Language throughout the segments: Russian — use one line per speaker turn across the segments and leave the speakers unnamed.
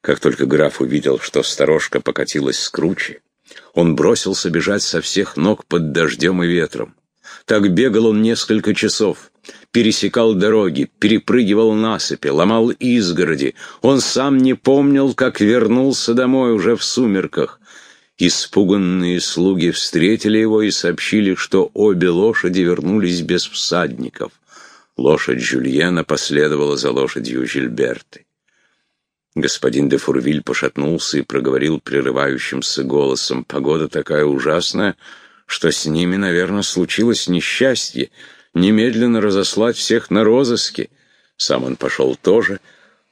Как только граф увидел, что сторожка покатилась с кручи, он бросился бежать со всех ног под дождем и ветром. Так бегал он несколько часов, пересекал дороги, перепрыгивал насыпи, ломал изгороди. Он сам не помнил, как вернулся домой уже в сумерках. Испуганные слуги встретили его и сообщили, что обе лошади вернулись без всадников. Лошадь Жюльена последовала за лошадью Жильберты. Господин де Фурвиль пошатнулся и проговорил прерывающимся голосом. «Погода такая ужасная, что с ними, наверное, случилось несчастье. Немедленно разослать всех на розыски». Сам он пошел тоже,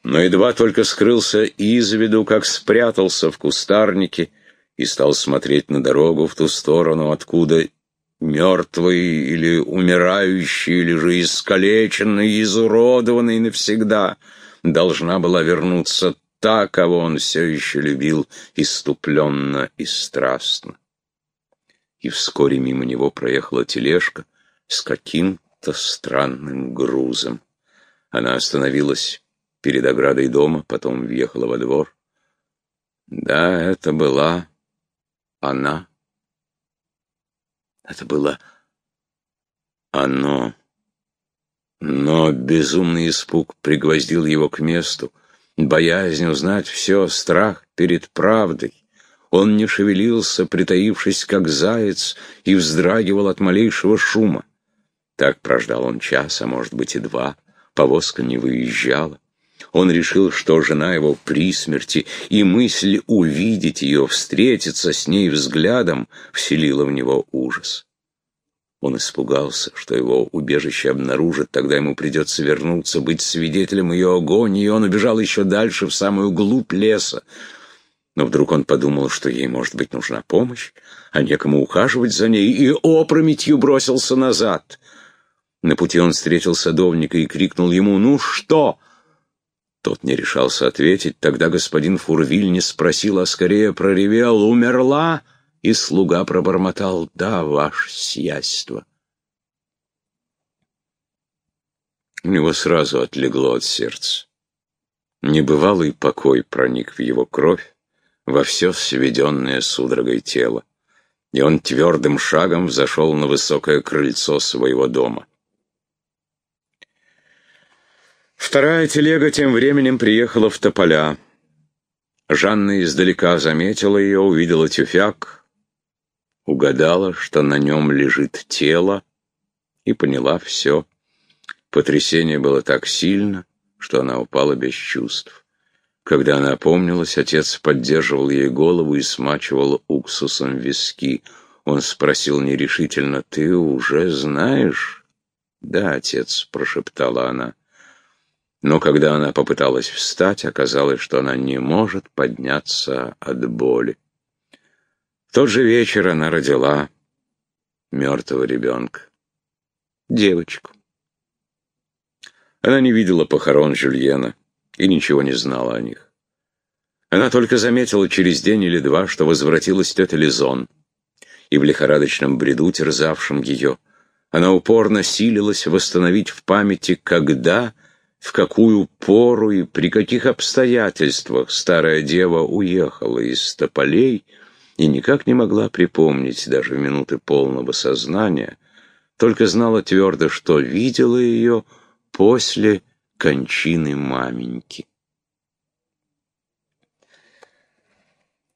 но едва только скрылся из виду, как спрятался в кустарнике и стал смотреть на дорогу в ту сторону, откуда мертвый или умирающий, или же искалеченный, изуродованный навсегда — должна была вернуться та, кого он все еще любил иступленно и страстно. И вскоре мимо него проехала тележка с каким-то странным грузом. Она остановилась перед оградой дома, потом въехала во двор. Да, это была она. Это было оно. Но безумный испуг пригвоздил его к месту, боязнь узнать все, страх перед правдой. Он не шевелился, притаившись, как заяц, и вздрагивал от малейшего шума. Так прождал он час, а может быть и два. Повозка не выезжала. Он решил, что жена его при смерти, и мысль увидеть ее, встретиться с ней взглядом, вселила в него ужас. Он испугался, что его убежище обнаружат, тогда ему придется вернуться, быть свидетелем ее агонии, и он убежал еще дальше, в самую глубь леса. Но вдруг он подумал, что ей, может быть, нужна помощь, а некому ухаживать за ней, и опрометью бросился назад. На пути он встретил садовника и крикнул ему «Ну что?» Тот не решался ответить, тогда господин Фурвиль не спросил, а скорее проревел «Умерла?» И слуга пробормотал «Да, ваше сияйство». У него сразу отлегло от сердца. Небывалый покой проник в его кровь, во все сведенное судорогой тело, и он твердым шагом взошел на высокое крыльцо своего дома. Вторая телега тем временем приехала в Тополя. Жанна издалека заметила ее, увидела тюфяк, угадала, что на нем лежит тело, и поняла все. Потрясение было так сильно, что она упала без чувств. Когда она опомнилась, отец поддерживал ей голову и смачивал уксусом виски. Он спросил нерешительно, «Ты уже знаешь?» «Да, отец», — прошептала она. Но когда она попыталась встать, оказалось, что она не может подняться от боли тот же вечер она родила мертвого ребенка, девочку. Она не видела похорон Жюльена и ничего не знала о них. Она только заметила через день или два, что возвратилась тетя Лизон, и в лихорадочном бреду, терзавшем ее, она упорно силилась восстановить в памяти, когда, в какую пору и при каких обстоятельствах старая дева уехала из тополей, и никак не могла припомнить даже в минуты полного сознания, только знала твердо, что видела ее после кончины маменьки.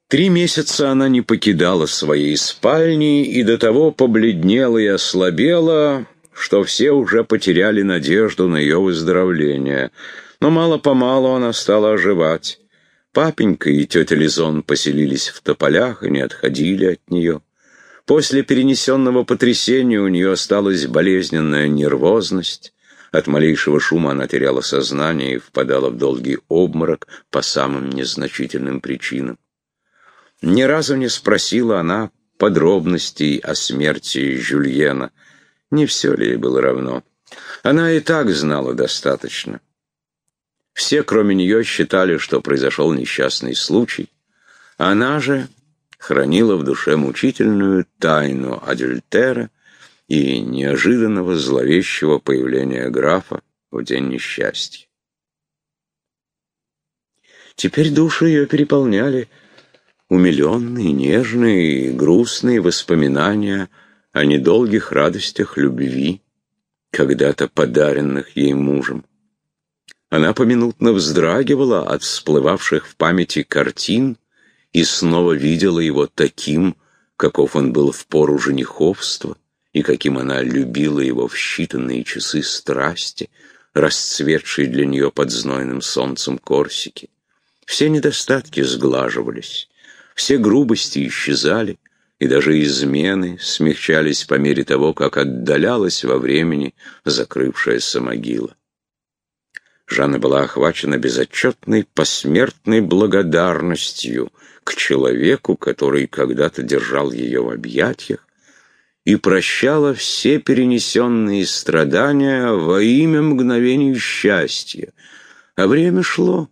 Три месяца она не покидала своей спальни и до того побледнела и ослабела, что все уже потеряли надежду на ее выздоровление. Но мало-помалу она стала оживать. Папенька и тетя Лизон поселились в тополях и не отходили от нее. После перенесенного потрясения у нее осталась болезненная нервозность. От малейшего шума она теряла сознание и впадала в долгий обморок по самым незначительным причинам. Ни разу не спросила она подробностей о смерти Жюльена. Не все ли ей было равно? Она и так знала достаточно. Все, кроме нее, считали, что произошел несчастный случай. Она же хранила в душе мучительную тайну Адюльтера и неожиданного зловещего появления графа в день несчастья. Теперь души ее переполняли умиленные, нежные и грустные воспоминания о недолгих радостях любви, когда-то подаренных ей мужем. Она поминутно вздрагивала от всплывавших в памяти картин и снова видела его таким, каков он был в пору жениховства, и каким она любила его в считанные часы страсти, расцветшие для нее под знойным солнцем Корсики. Все недостатки сглаживались, все грубости исчезали, и даже измены смягчались по мере того, как отдалялась во времени закрывшаяся могила. Жанна была охвачена безотчетной посмертной благодарностью к человеку, который когда-то держал ее в объятиях, и прощала все перенесенные страдания во имя мгновений счастья. А время шло.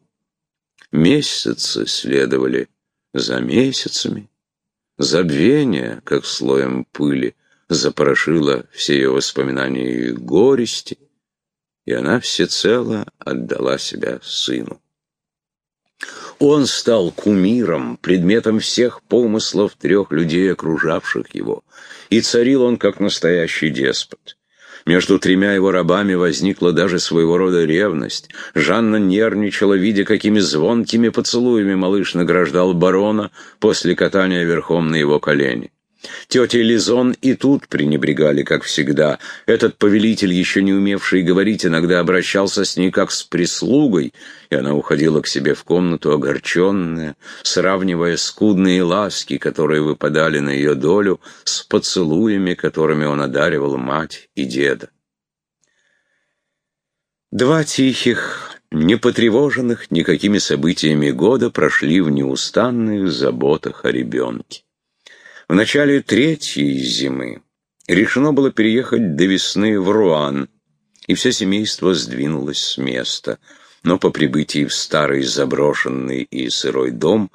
Месяцы следовали за месяцами. Забвение, как слоем пыли, запорошило все ее воспоминания и горести, и она всецело отдала себя сыну. Он стал кумиром, предметом всех помыслов трех людей, окружавших его, и царил он как настоящий деспот. Между тремя его рабами возникла даже своего рода ревность. Жанна нервничала, видя, какими звонкими поцелуями малыш награждал барона после катания верхом на его колени. Тетя Лизон и тут пренебрегали, как всегда. Этот повелитель, еще не умевший говорить, иногда обращался с ней как с прислугой, и она уходила к себе в комнату огорченная, сравнивая скудные ласки, которые выпадали на ее долю, с поцелуями, которыми он одаривал мать и деда. Два тихих, не потревоженных никакими событиями года прошли в неустанных заботах о ребенке. В начале третьей зимы решено было переехать до весны в Руан, и все семейство сдвинулось с места. Но по прибытии в старый заброшенный и сырой дом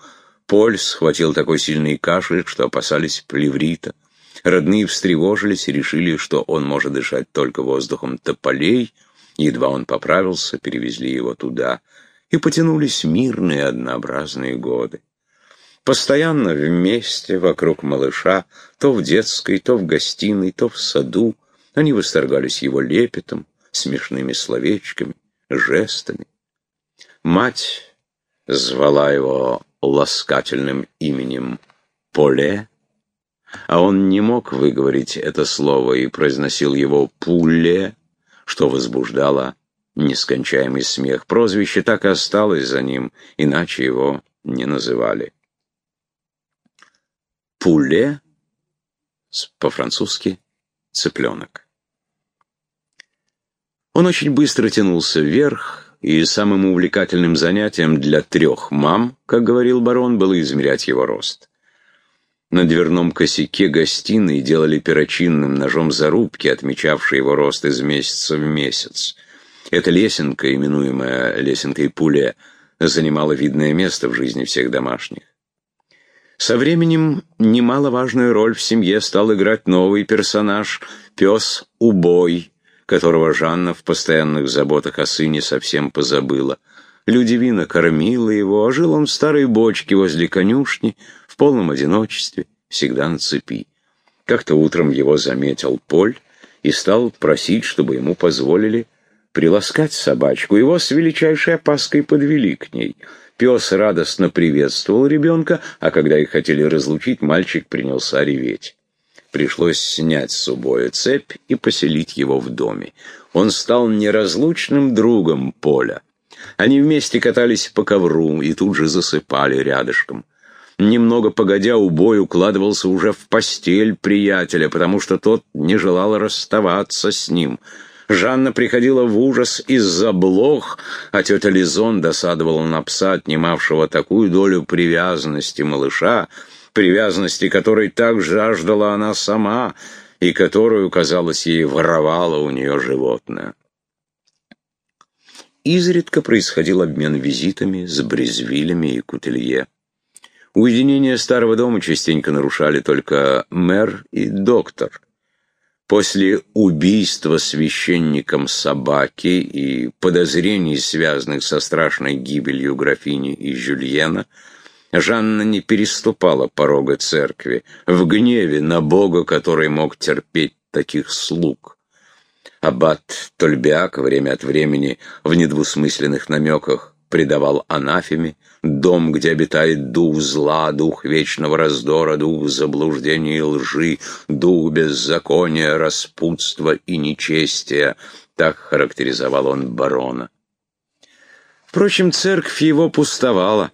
Поль схватил такой сильный кашель, что опасались плеврита. Родные встревожились и решили, что он может дышать только воздухом тополей. Едва он поправился, перевезли его туда. И потянулись мирные однообразные годы. Постоянно вместе вокруг малыша, то в детской, то в гостиной, то в саду, они восторгались его лепетом, смешными словечками, жестами. Мать звала его ласкательным именем Поле, а он не мог выговорить это слово и произносил его Пуле, что возбуждало нескончаемый смех. Прозвище так и осталось за ним, иначе его не называли. Пуле, по-французски цыпленок. Он очень быстро тянулся вверх, и самым увлекательным занятием для трех мам, как говорил барон, было измерять его рост. На дверном косяке гостиной делали перочинным ножом зарубки, отмечавшие его рост из месяца в месяц. Эта лесенка, именуемая лесенкой Пуле, занимала видное место в жизни всех домашних. Со временем немаловажную роль в семье стал играть новый персонаж – пес Убой, которого Жанна в постоянных заботах о сыне совсем позабыла. Людивина кормила его, а жил он в старой бочке возле конюшни, в полном одиночестве, всегда на цепи. Как-то утром его заметил Поль и стал просить, чтобы ему позволили приласкать собачку. Его с величайшей опаской подвели к ней – Пес радостно приветствовал ребенка, а когда их хотели разлучить, мальчик принялся реветь. Пришлось снять с убоя цепь и поселить его в доме. Он стал неразлучным другом Поля. Они вместе катались по ковру и тут же засыпали рядышком. Немного погодя, убой укладывался уже в постель приятеля, потому что тот не желал расставаться с ним — Жанна приходила в ужас из-за блох, а тетя Лизон досадовала на пса, отнимавшего такую долю привязанности малыша, привязанности которой так жаждала она сама, и которую, казалось ей, воровало у нее животное. Изредка происходил обмен визитами с Брезвилями и Кутелье. Уединение старого дома частенько нарушали только мэр и доктор. После убийства священником собаки и подозрений, связанных со страшной гибелью графини и Жюльена, Жанна не переступала порога церкви в гневе на Бога, который мог терпеть таких слуг. Аббат Тольбиак время от времени в недвусмысленных намеках предавал анафеме, дом, где обитает дух зла, дух вечного раздора, дух заблуждения и лжи, дух беззакония, распутства и нечестия. Так характеризовал он барона. Впрочем, церковь его пустовала.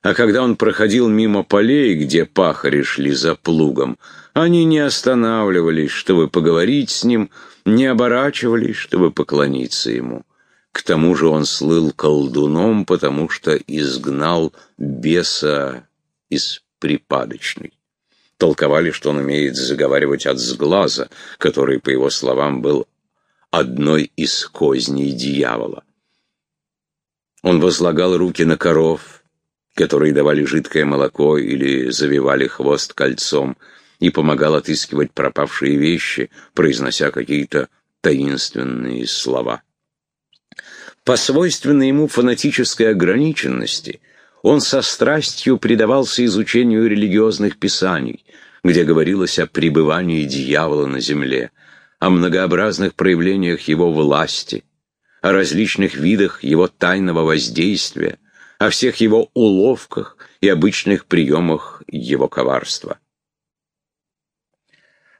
А когда он проходил мимо полей, где пахари шли за плугом, они не останавливались, чтобы поговорить с ним, не оборачивались, чтобы поклониться ему. К тому же он слыл колдуном, потому что изгнал беса из припадочной. Толковали, что он умеет заговаривать от сглаза, который, по его словам, был одной из козней дьявола. Он возлагал руки на коров, которые давали жидкое молоко или завивали хвост кольцом, и помогал отыскивать пропавшие вещи, произнося какие-то таинственные слова. По свойственной ему фанатической ограниченности он со страстью предавался изучению религиозных писаний, где говорилось о пребывании дьявола на земле, о многообразных проявлениях его власти, о различных видах его тайного воздействия, о всех его уловках и обычных приемах его коварства.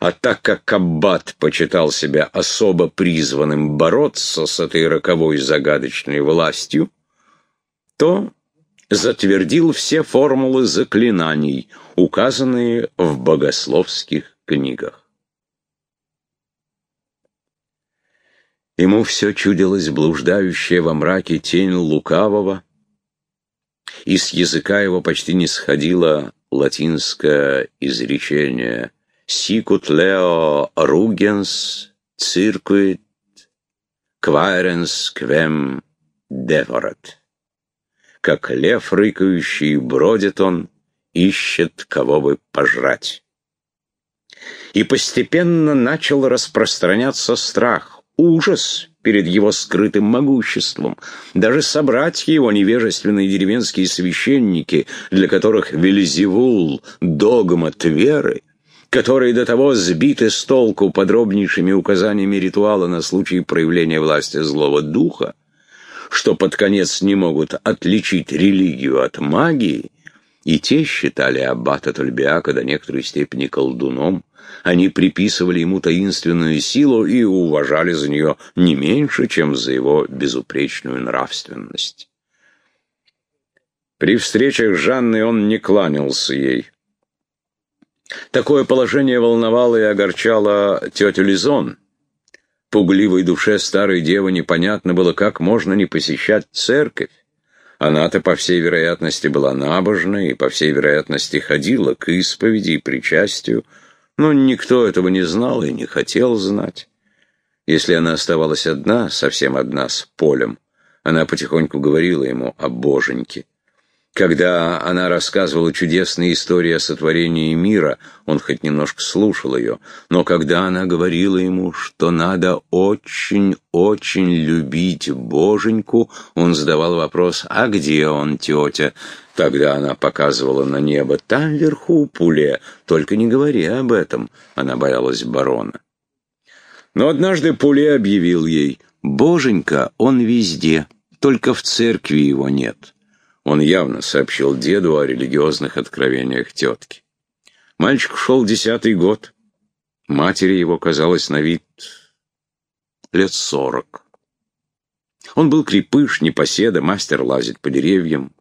А так как Аббат почитал себя особо призванным бороться с этой роковой загадочной властью, то затвердил все формулы заклинаний, указанные в богословских книгах. Ему все чудилось блуждающая во мраке тень лукавого, и с языка его почти не сходило латинское изречение «Sicut leo rugens circuit quaerens quem devorat». Как лев рыкающий бродит он, ищет, кого бы пожрать. И постепенно начал распространяться страх, ужас перед его скрытым могуществом. Даже собратья его, невежественные деревенские священники, для которых Велизевул — догмат веры, которые до того сбиты с толку подробнейшими указаниями ритуала на случай проявления власти злого духа, что под конец не могут отличить религию от магии, и те считали аббата Тольбиака до некоторой степени колдуном, они приписывали ему таинственную силу и уважали за нее не меньше, чем за его безупречную нравственность. При встречах с Жанной он не кланялся ей. Такое положение волновало и огорчало тетю Лизон. Пугливой душе старой девы непонятно было, как можно не посещать церковь. Она-то, по всей вероятности, была набожна и, по всей вероятности, ходила к исповеди и причастию, но никто этого не знал и не хотел знать. Если она оставалась одна, совсем одна с полем, она потихоньку говорила ему о боженьке. Когда она рассказывала чудесные истории о сотворении мира, он хоть немножко слушал ее, но когда она говорила ему, что надо очень-очень любить боженьку, он задавал вопрос «А где он, тетя?» Тогда она показывала на небо «Там вверху пуле, только не говори об этом», она боялась барона. Но однажды Пуле объявил ей «Боженька, он везде, только в церкви его нет». Он явно сообщил деду о религиозных откровениях тетки. Мальчик шел десятый год. Матери его казалось на вид лет сорок. Он был крепыш, непоседа, мастер лазить по деревьям.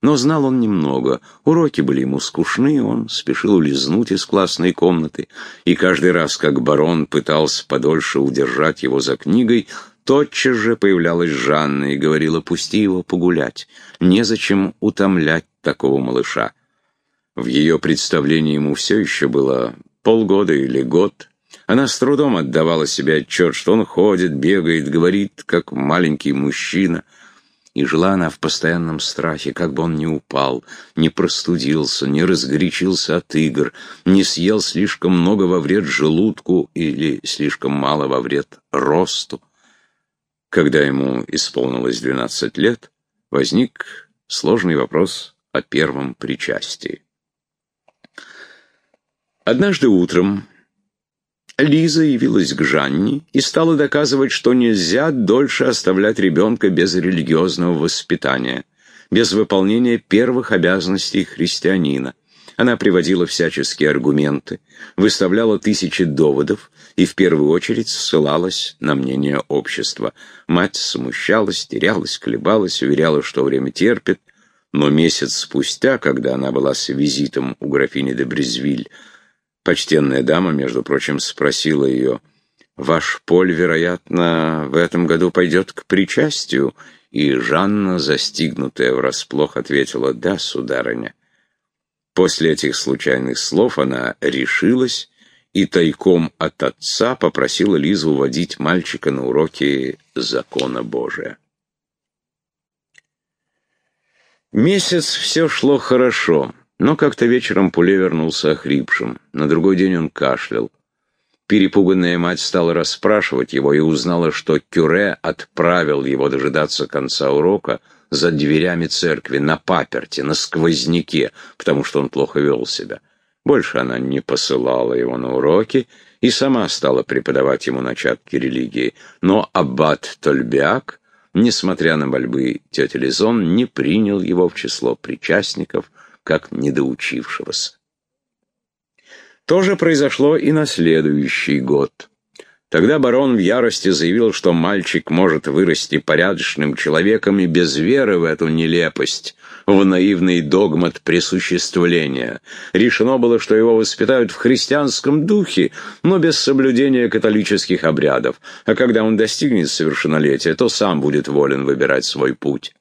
Но знал он немного. Уроки были ему скучны, он спешил улизнуть из классной комнаты, и каждый раз, как барон пытался подольше удержать его за книгой, Тотчас же появлялась Жанна и говорила, пусти его погулять, незачем утомлять такого малыша. В ее представлении ему все еще было полгода или год. Она с трудом отдавала себе отчет, что он ходит, бегает, говорит, как маленький мужчина. И жила она в постоянном страхе, как бы он не упал, не простудился, не разгорячился от игр, не съел слишком много во вред желудку или слишком мало во вред росту. Когда ему исполнилось 12 лет, возник сложный вопрос о первом причастии. Однажды утром Лиза явилась к Жанне и стала доказывать, что нельзя дольше оставлять ребенка без религиозного воспитания, без выполнения первых обязанностей христианина. Она приводила всяческие аргументы, выставляла тысячи доводов и в первую очередь ссылалась на мнение общества. Мать смущалась, терялась, колебалась, уверяла, что время терпит, но месяц спустя, когда она была с визитом у графини де Брезвиль, Почтенная дама, между прочим, спросила ее, «Ваш Поль, вероятно, в этом году пойдет к причастию?» И Жанна, застигнутая врасплох, ответила, «Да, сударыня». После этих случайных слов она решилась и тайком от отца попросила Лизу водить мальчика на уроки закона Божия. Месяц все шло хорошо. Но как-то вечером Пуле вернулся охрипшим. На другой день он кашлял. Перепуганная мать стала расспрашивать его и узнала, что Кюре отправил его дожидаться конца урока за дверями церкви, на паперте, на сквозняке, потому что он плохо вел себя. Больше она не посылала его на уроки и сама стала преподавать ему начатки религии. Но аббат Тольбиак, несмотря на мольбы тети Лизон, не принял его в число причастников – как недоучившегося. То же произошло и на следующий год. Тогда барон в ярости заявил, что мальчик может вырасти порядочным человеком и без веры в эту нелепость, в наивный догмат присуществления. Решено было, что его воспитают в христианском духе, но без соблюдения католических обрядов, а когда он достигнет совершеннолетия, то сам будет волен выбирать свой путь.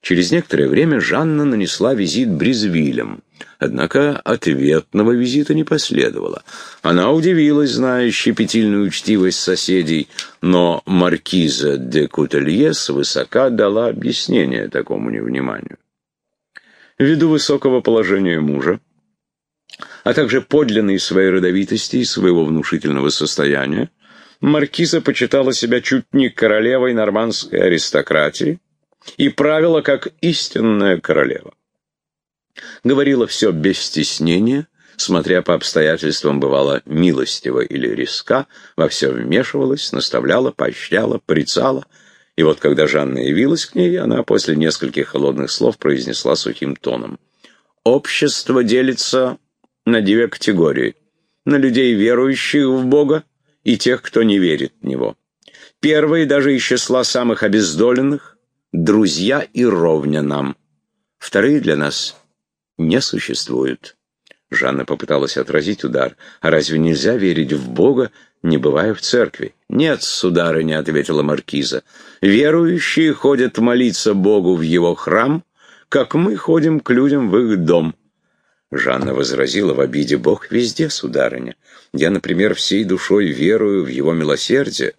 Через некоторое время Жанна нанесла визит Бризвилям. Однако ответного визита не последовало. Она удивилась, зная щепетильную учтивость соседей, но маркиза де Кутелье свысока дала объяснение такому невниманию. Ввиду высокого положения мужа, а также подлинной своей родовитости и своего внушительного состояния, маркиза почитала себя чуть не королевой нормандской аристократии, и правила как истинная королева. Говорила все без стеснения, смотря по обстоятельствам, бывала милостива или риска, во все вмешивалась, наставляла, поощряла, порицала. И вот когда Жанна явилась к ней, она после нескольких холодных слов произнесла сухим тоном. «Общество делится на две категории. На людей, верующих в Бога, и тех, кто не верит в Него. Первые, даже из числа самых обездоленных, друзья и ровня нам. Вторые для нас не существуют. Жанна попыталась отразить удар. А разве нельзя верить в Бога, не бывая в церкви? Нет, сударыня, ответила маркиза. Верующие ходят молиться Богу в его храм, как мы ходим к людям в их дом. Жанна возразила в обиде, Бог везде, сударыня. Я, например, всей душой верую в его милосердие,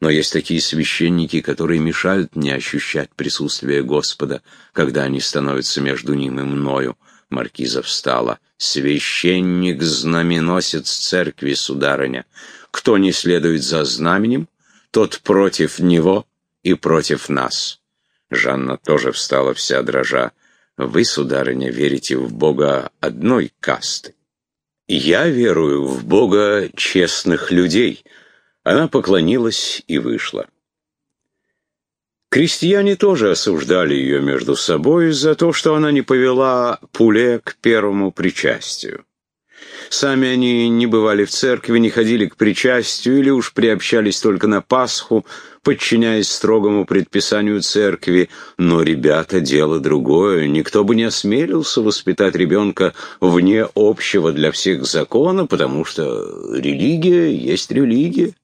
но есть такие священники, которые мешают мне ощущать присутствие Господа, когда они становятся между ним и мною. Маркиза встала. «Священник — знаменосец церкви, сударыня. Кто не следует за знаменем, тот против него и против нас». Жанна тоже встала вся дрожа. «Вы, сударыня, верите в Бога одной касты. Я верую в Бога честных людей». Она поклонилась и вышла. Крестьяне тоже осуждали ее между собой за то, что она не повела Пуле к первому причастию. Сами они не бывали в церкви, не ходили к причастию или уж приобщались только на Пасху, подчиняясь строгому предписанию церкви. Но, ребята, дело другое. Никто бы не осмелился воспитать ребенка вне общего для всех закона, потому что религия есть религия.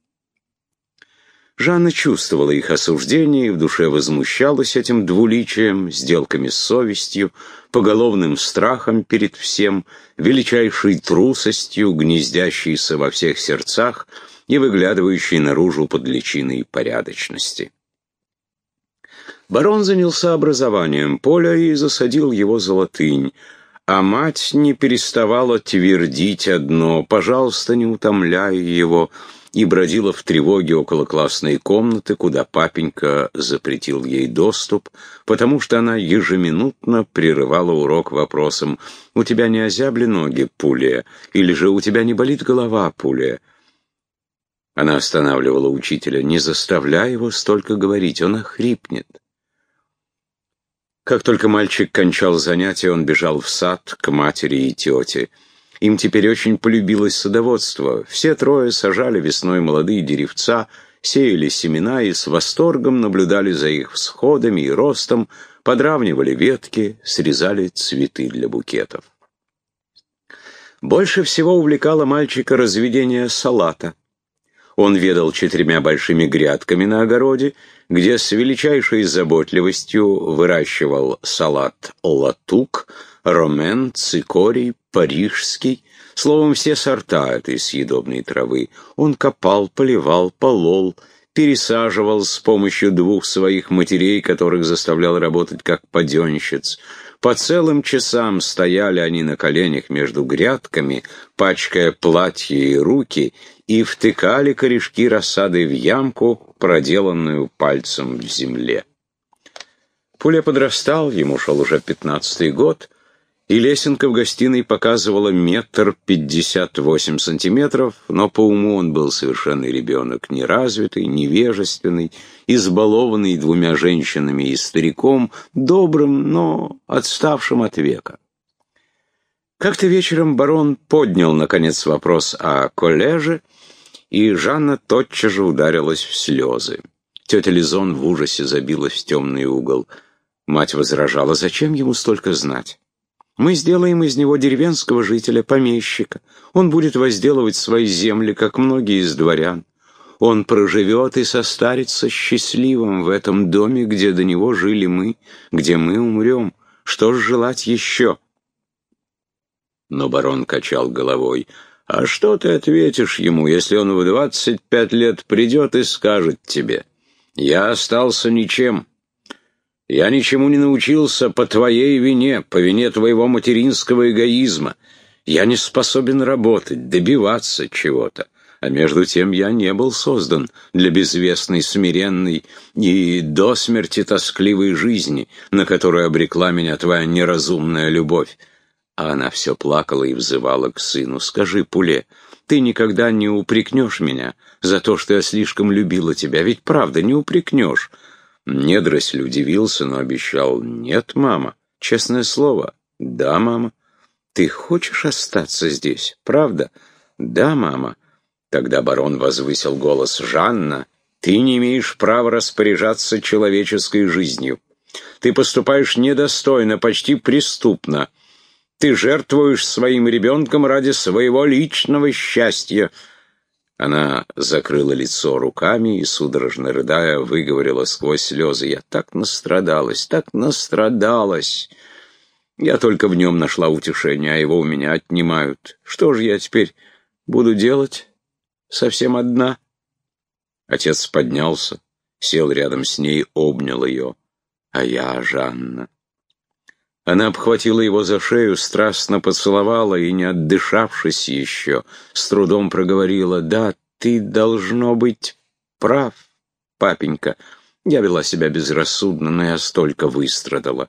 Жанна чувствовала их осуждение и в душе возмущалась этим двуличием, сделками с совестью, поголовным страхом перед всем, величайшей трусостью, гнездящейся во всех сердцах и выглядывающей наружу под личиной порядочности. Барон занялся образованием поля и засадил его за латынь, а мать не переставала твердить одно «пожалуйста, не утомляй его», и бродила в тревоге около классной комнаты, куда папенька запретил ей доступ, потому что она ежеминутно прерывала урок вопросом «У тебя не озябли ноги, Пулия?» или же «У тебя не болит голова, Пулия?» Она останавливала учителя «Не заставляй его столько говорить, он охрипнет». Как только мальчик кончал занятия, он бежал в сад к матери и тете. Им теперь очень полюбилось садоводство. Все трое сажали весной молодые деревца, сеяли семена и с восторгом наблюдали за их всходами и ростом, подравнивали ветки, срезали цветы для букетов. Больше всего увлекало мальчика разведение салата. Он ведал четырьмя большими грядками на огороде, где с величайшей заботливостью выращивал салат латук, ромен, цикорий, парижский, словом, все сорта этой съедобной травы. Он копал, поливал, полол, пересаживал с помощью двух своих матерей, которых заставлял работать как паденщиц. По целым часам стояли они на коленях между грядками, пачкая платья и руки, и втыкали корешки рассады в ямку, проделанную пальцем в земле. Пуля подрастал, ему шел уже пятнадцатый год, и лесенка в гостиной показывала метр пятьдесят восемь сантиметров, но по уму он был совершенный ребенок, неразвитый, невежественный, избалованный двумя женщинами и стариком, добрым, но отставшим от века. Как-то вечером барон поднял, наконец, вопрос о коллеже, и Жанна тотчас же ударилась в слезы. Тетя Лизон в ужасе забилась в темный угол. Мать возражала, зачем ему столько знать? Мы сделаем из него деревенского жителя, помещика. Он будет возделывать свои земли, как многие из дворян. Он проживет и состарится счастливым в этом доме, где до него жили мы, где мы умрем. Что ж желать еще?» Но барон качал головой. «А что ты ответишь ему, если он в двадцать пять лет придет и скажет тебе? Я остался ничем». Я ничему не научился по твоей вине, по вине твоего материнского эгоизма. Я не способен работать, добиваться чего-то. А между тем я не был создан для безвестной, смиренной и до смерти тоскливой жизни, на которую обрекла меня твоя неразумная любовь. А она все плакала и взывала к сыну. «Скажи, Пуле, ты никогда не упрекнешь меня за то, что я слишком любила тебя? Ведь правда, не упрекнешь. Недросль удивился, но обещал. «Нет, мама. Честное слово. Да, мама. Ты хочешь остаться здесь, правда?» «Да, мама». Тогда барон возвысил голос. «Жанна, ты не имеешь права распоряжаться человеческой жизнью. Ты поступаешь недостойно, почти преступно. Ты жертвуешь своим ребенком ради своего личного счастья». Она закрыла лицо руками и, судорожно рыдая, выговорила сквозь слезы. «Я так настрадалась, так настрадалась! Я только в нем нашла утешение, а его у меня отнимают. Что же я теперь буду делать? Совсем одна?» Отец поднялся, сел рядом с ней, обнял ее. «А я, Жанна...» Она обхватила его за шею, страстно поцеловала и, не отдышавшись еще, с трудом проговорила, «Да, ты, должно быть, прав, папенька. Я вела себя безрассудно, но я столько выстрадала.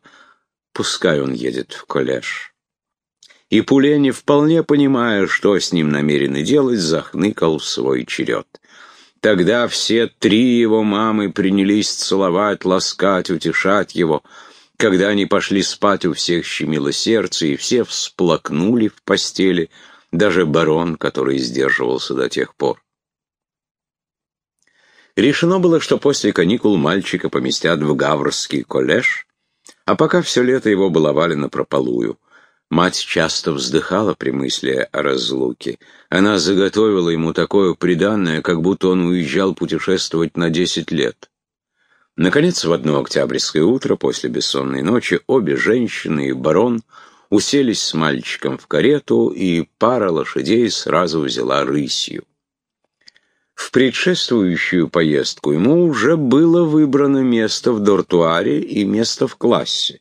Пускай он едет в коллеж». И Пулени, вполне понимая, что с ним намерены делать, захныкал в свой черед. Тогда все три его мамы принялись целовать, ласкать, утешать его — когда они пошли спать, у всех щемило сердце, и все всплакнули в постели, даже барон, который сдерживался до тех пор. Решено было, что после каникул мальчика поместят в Гаврский коллеж, а пока все лето его баловали на прополую. Мать часто вздыхала при мысли о разлуке. Она заготовила ему такое приданное, как будто он уезжал путешествовать на десять лет. Наконец, в одно октябрьское утро, после бессонной ночи, обе женщины и барон уселись с мальчиком в карету, и пара лошадей сразу взяла рысью. В предшествующую поездку ему уже было выбрано место в дортуаре и место в классе.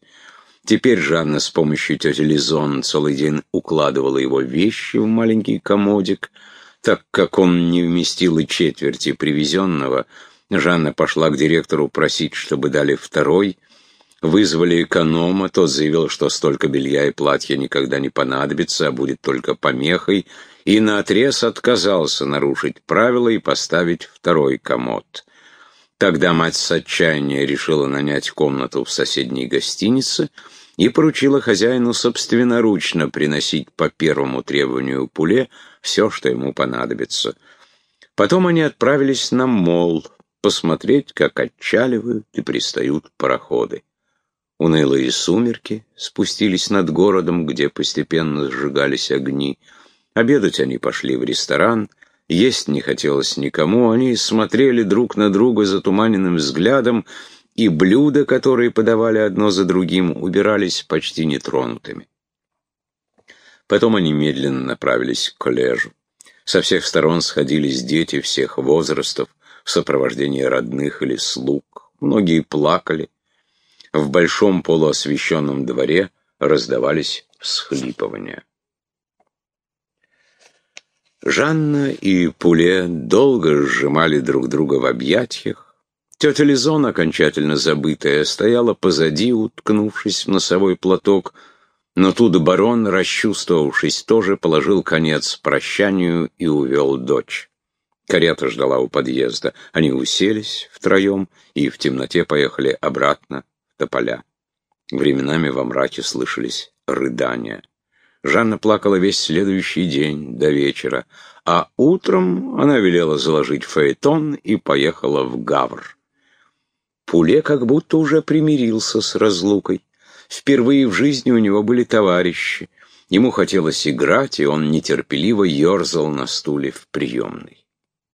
Теперь Жанна с помощью тети Лизон целый день укладывала его вещи в маленький комодик. Так как он не вместил и четверти привезенного, Жанна пошла к директору просить, чтобы дали второй. Вызвали эконома, тот заявил, что столько белья и платья никогда не понадобится, а будет только помехой, и наотрез отказался нарушить правила и поставить второй комод. Тогда мать с отчаяния решила нанять комнату в соседней гостинице и поручила хозяину собственноручно приносить по первому требованию Пуле все, что ему понадобится. Потом они отправились на мол посмотреть, как отчаливают и пристают пароходы. Унылые сумерки спустились над городом, где постепенно сжигались огни, Обедать они пошли в ресторан, есть не хотелось никому, они смотрели друг на друга затуманенным взглядом, и блюда, которые подавали одно за другим, убирались почти нетронутыми. Потом они медленно направились к коллежу. Со всех сторон сходились дети всех возрастов в сопровождении родных или слуг. Многие плакали. В большом полуосвещенном дворе раздавались всхлипывания. Жанна и Пуле долго сжимали друг друга в объятиях. Тетя Лизон, окончательно забытая, стояла позади, уткнувшись в носовой платок, но тут барон, расчувствовавшись, тоже положил конец прощанию и увел дочь. Карета ждала у подъезда. Они уселись втроем и в темноте поехали обратно в тополя. Временами во мраке слышались рыдания. Жанна плакала весь следующий день до вечера, а утром она велела заложить фаэтон и поехала в Гавр. Пуле как будто уже примирился с разлукой. Впервые в жизни у него были товарищи. Ему хотелось играть, и он нетерпеливо ерзал на стуле в приемной.